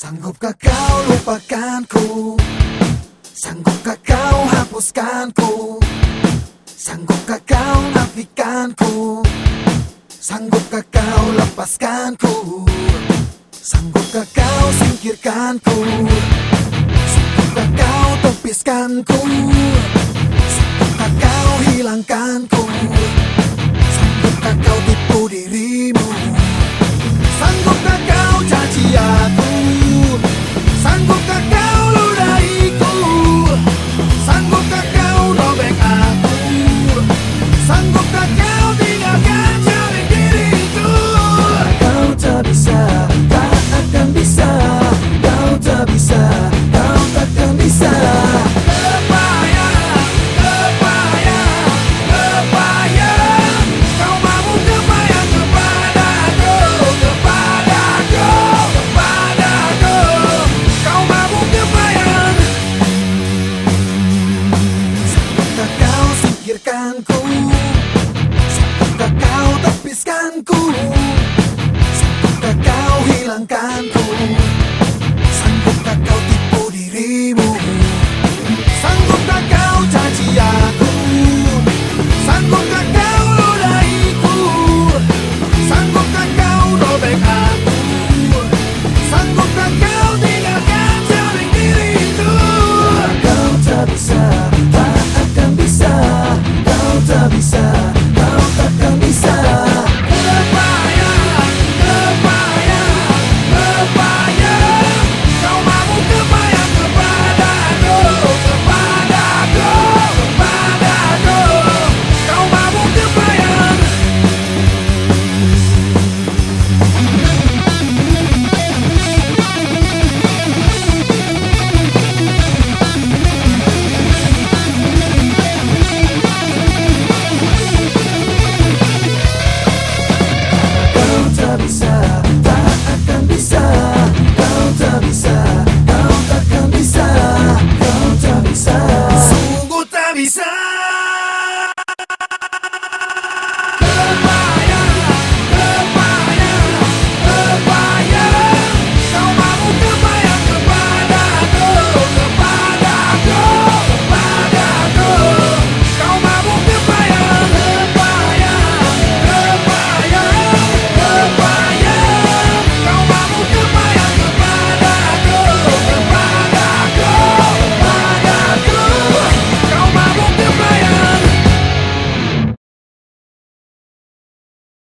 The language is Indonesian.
Sanggupkah kau lupakanku? Sanggupkah kau hapuskanku? Sanggupkah kau nafikanku? Sanggupkah kau lepaskanku? Sanggupkah kau singkirkanku? Sanggupkah kau tepiskanku? Sanggupkah kau hilangkanku? Sanggupkah kau tipu dirimu? Sanggupkah kau tak bisa Tak akan bisa. Kau tak bisa Kau tak akan bisa. Kau tak bisa.